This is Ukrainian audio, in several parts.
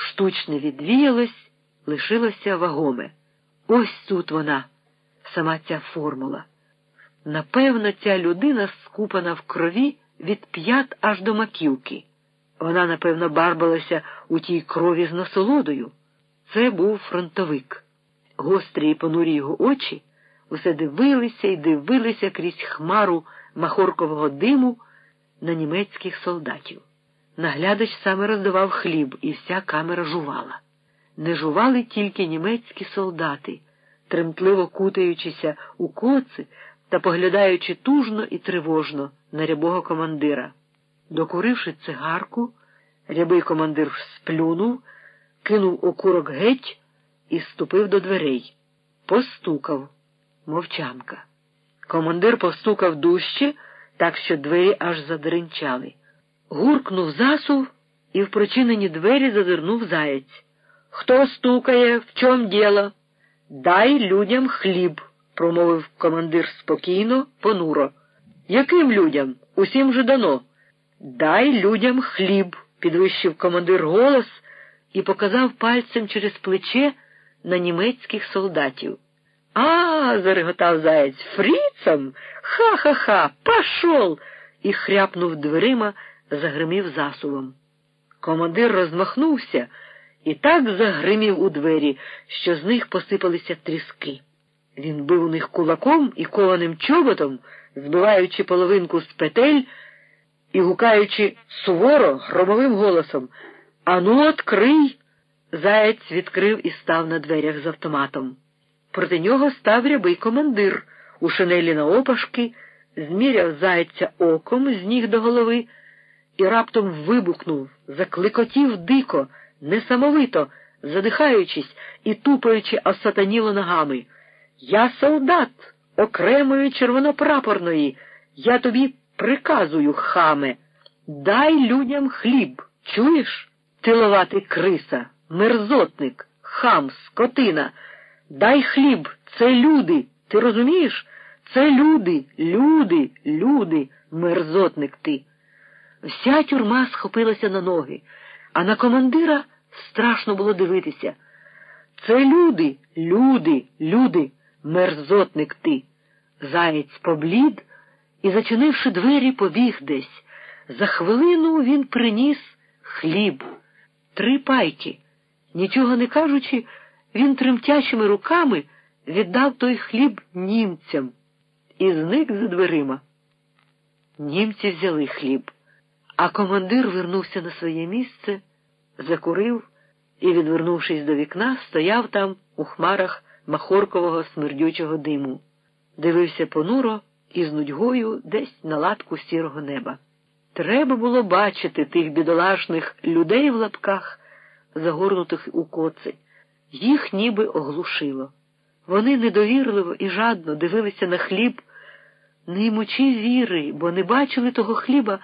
штучне відвіялось, лишилося вагоме. Ось тут вона, сама ця формула. Напевно, ця людина скупана в крові від п'ят аж до маківки. Вона, напевно, барбалася у тій крові з насолодою. Це був фронтовик. Гострі і понурі його очі усе дивилися і дивилися крізь хмару махоркового диму на німецьких солдатів. Наглядач саме роздавав хліб, і вся камера жувала. Не жували тільки німецькі солдати, тремтливо кутаючися у коци та поглядаючи тужно і тривожно на рябого командира. Докуривши цигарку, рябий командир сплюнув, кинув окурок геть і ступив до дверей. Постукав. Мовчанка. Командир постукав дужче, так що двері аж задринчали. Гуркнув засув і в прочинені двері зазирнув заєць. Хто стукає, в чом діло? Дай людям хліб, промовив командир спокійно, понуро. Яким людям? Усім же дано. Дай людям хліб, підвищив командир голос і показав пальцем через плече на німецьких солдатів. А, зареготав заєць, фріцам? Ха-ха-ха, пошел! і хряпнув дверима, загримів засувом. Командир розмахнувся і так загримів у двері, що з них посипалися тріски. Він бив у них кулаком і кованим чоботом, збиваючи половинку з петель і гукаючи суворо, громовим голосом Ану, открий! Заєць відкрив і став на дверях з автоматом. Проти нього став рябий командир у шинелі на опашки, зміряв зайця оком з ніг до голови і раптом вибухнув, закликотів дико, несамовито, задихаючись і тупаючи осатаніло ногами. Я солдат окремої червонопрапорної. Я тобі приказую, хаме, дай людям хліб. Чуєш? Тиловатий криса, мерзотник, хам, скотина. Дай хліб, це люди. Ти розумієш? Це люди, люди, люди, мерзотник ти. Вся тюрма схопилася на ноги, а на командира страшно було дивитися. Це люди, люди, люди, мерзотник ти. Заєць поблід і, зачинивши двері, побіг десь. За хвилину він приніс хліб, три пайки. Нічого не кажучи, він тремтячими руками віддав той хліб німцям і зник за дверима. Німці взяли хліб, а командир вернувся на своє місце, закурив і, відвернувшись до вікна, стояв там у хмарах махоркового смердючого диму, дивився понуро і з нудьгою десь на латку сірого неба. Треба було бачити тих бідолашних людей в лапках, загорнутих у коци. Їх ніби оглушило. Вони недовірливо і жадно дивилися на хліб, не ймучи віри, бо не бачили того хліба,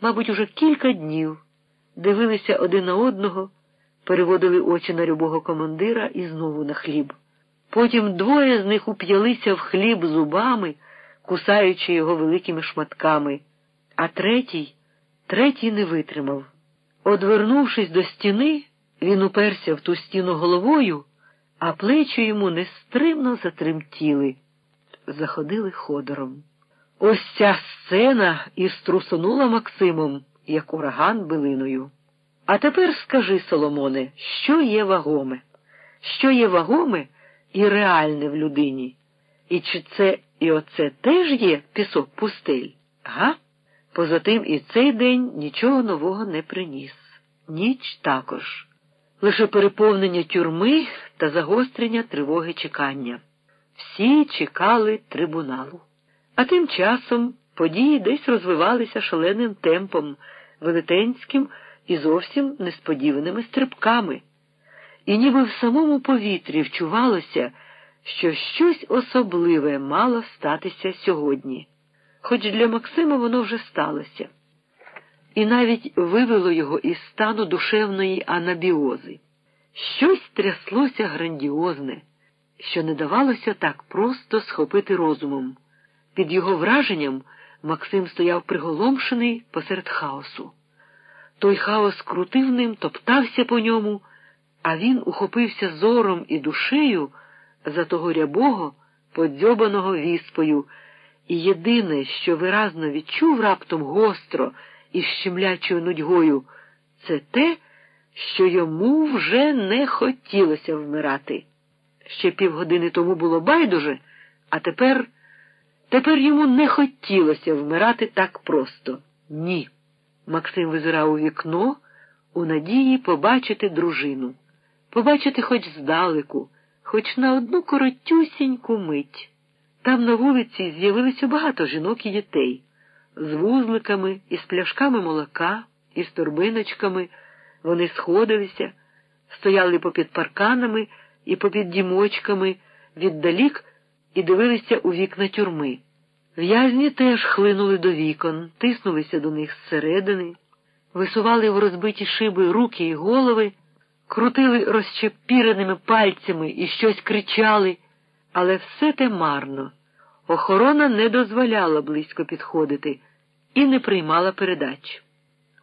мабуть, уже кілька днів, дивилися один на одного, переводили очі на любого командира і знову на хліб. Потім двоє з них уп'ялися в хліб зубами, кусаючи його великими шматками, а третій, третій не витримав. Одвернувшись до стіни, він уперся в ту стіну головою, а плечі йому нестримно затремтіли, заходили ходором. Ось ця сцена і струсонула Максимом, як ураган билиною. А тепер скажи, Соломоне, що є вагоме? Що є вагоме і реальне в людині? І чи це і оце теж є пісок пустель? Га? Позатим і цей день нічого нового не приніс. Ніч також лише переповнення тюрми та загострення тривоги чекання. Всі чекали трибуналу. А тим часом події десь розвивалися шаленим темпом, велетенським і зовсім несподіваними стрибками. І ніби в самому повітрі вчувалося, що щось особливе мало статися сьогодні, хоч для Максима воно вже сталося і навіть вивело його із стану душевної анабіози. Щось тряслося грандіозне, що не давалося так просто схопити розумом. Під його враженням Максим стояв приголомшений посеред хаосу. Той хаос крутив ним, топтався по ньому. а він ухопився зором і душею за того рябого, подзьобаного віспою, і єдине, що виразно відчув раптом гостро і щемлячою нудьгою, це те, що йому вже не хотілося вмирати. Ще півгодини тому було байдуже, а тепер, тепер йому не хотілося вмирати так просто. Ні. Максим визирав у вікно у надії побачити дружину, побачити хоч здалеку, хоч на одну коротюсіньку мить. Там на вулиці з'явилося багато жінок і дітей з вузликами, із пляшками молока, із торбиночками. Вони сходилися, стояли попід парканами і попід дімочками віддалік і дивилися у вікна тюрми. В'язні теж хлинули до вікон, тиснулися до них зсередини, висували в розбиті шиби руки і голови, крутили розчепіреними пальцями і щось кричали, але все те марно. Охорона не дозволяла близько підходити і не приймала передач.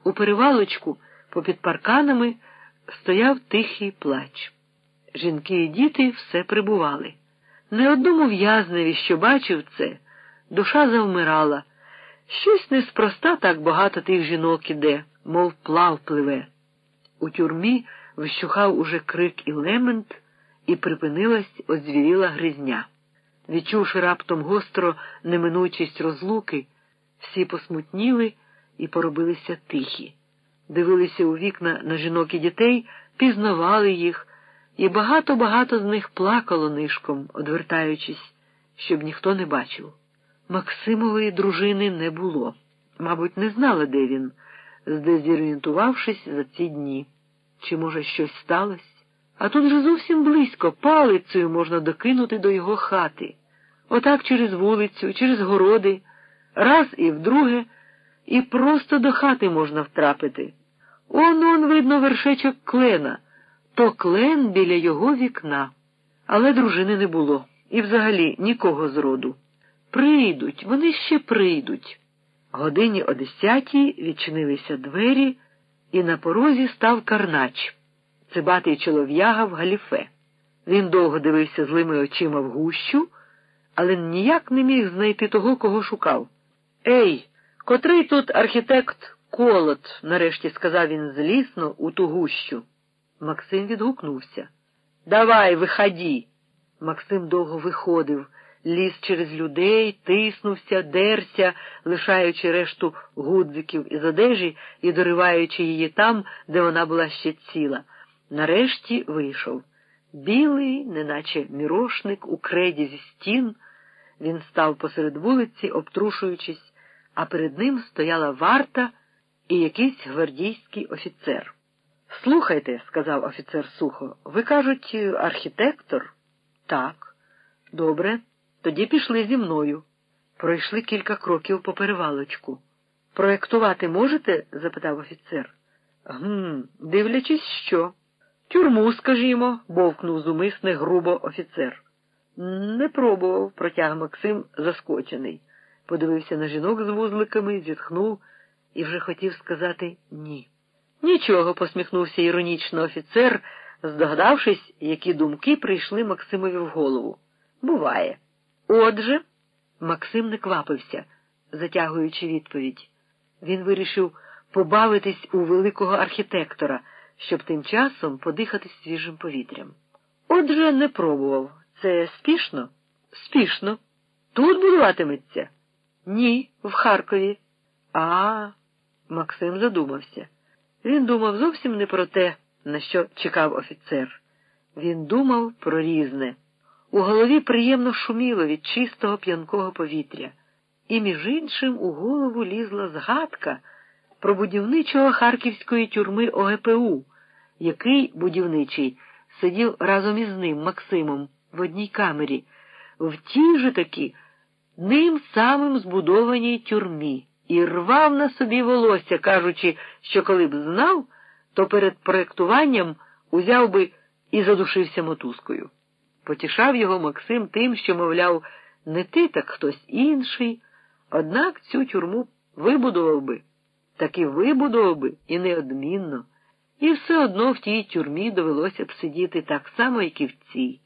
У перевалочку попід парканами стояв тихий плач. Жінки і діти все прибували. Не одному в'язневі, що бачив це, душа завмирала. Щось неспроста так багато тих жінок іде, мов плав пливе. У тюрмі вщухав уже крик і лемент, і припинилась озвіріла гризня. Відчувши раптом гостро неминучість розлуки, всі посмутніли і поробилися тихі, дивилися у вікна на жінок і дітей, пізнавали їх, і багато-багато з них плакало нишком, одвертаючись, щоб ніхто не бачив. Максимової дружини не було. Мабуть, не знала, де він, здезорієнтувавшись за ці дні. Чи, може, щось сталося? А тут же зовсім близько палицею можна докинути до його хати. Отак через вулицю, через городи, раз і вдруге, і просто до хати можна втрапити. Он он, видно, вершечок клена, то клен біля його вікна. Але дружини не було, і взагалі нікого з роду. Прийдуть, вони ще прийдуть. Годині о десятій відчинилися двері, і на порозі став карнач цибатий чолов'яга в галіфе. Він довго дивився злими очима в гущу, але ніяк не міг знайти того, кого шукав. Ей, котрий тут архітект колот, нарешті сказав він злісно у ту гущу. Максим відгукнувся. Давай, виході. Максим довго виходив, ліз через людей, тиснувся, дерся, лишаючи решту гудзиків із одежі і дориваючи її там, де вона була ще ціла. Нарешті вийшов. Білий, неначе мірошник, у креді зі стін. Він став посеред вулиці, обтрушуючись, а перед ним стояла варта і якийсь гвардійський офіцер. Слухайте, сказав офіцер сухо, ви кажуть, архітектор? Так. Добре, тоді пішли зі мною. Пройшли кілька кроків по перевалочку. Проєктувати можете? запитав офіцер. Гм, дивлячись, що. Тюрму, скажімо, бовкнув зумисне грубо офіцер. Не пробував, протяг Максим заскочений. Подивився на жінок з вузликами, зітхнув і вже хотів сказати ні. Нічого, посміхнувся іронічно офіцер, здогадавшись, які думки прийшли Максимові в голову. Буває. Отже, Максим не квапився, затягуючи відповідь. Він вирішив побавитись у великого архітектора щоб тим часом подихати свіжим повітрям. Отже, не пробував. Це спішно? Спішно. Тут будуватиметься? Ні, в Харкові. А, Максим задумався. Він думав зовсім не про те, на що чекав офіцер. Він думав про різне. У голові приємно шуміло від чистого п'янкого повітря, і, між іншим, у голову лізла згадка про будівничого харківської тюрми ОГПУ, який будівничий сидів разом із ним, Максимом, в одній камері, в тій же таки ним самим збудованій тюрмі, і рвав на собі волосся, кажучи, що коли б знав, то перед проєктуванням узяв би і задушився мотузкою. Потішав його Максим тим, що, мовляв, не ти, так хтось інший, однак цю тюрму вибудував би, так і вибудував би, і неодмінно. І все одно в тій тюрмі довелося б сидіти так само, як і в цій.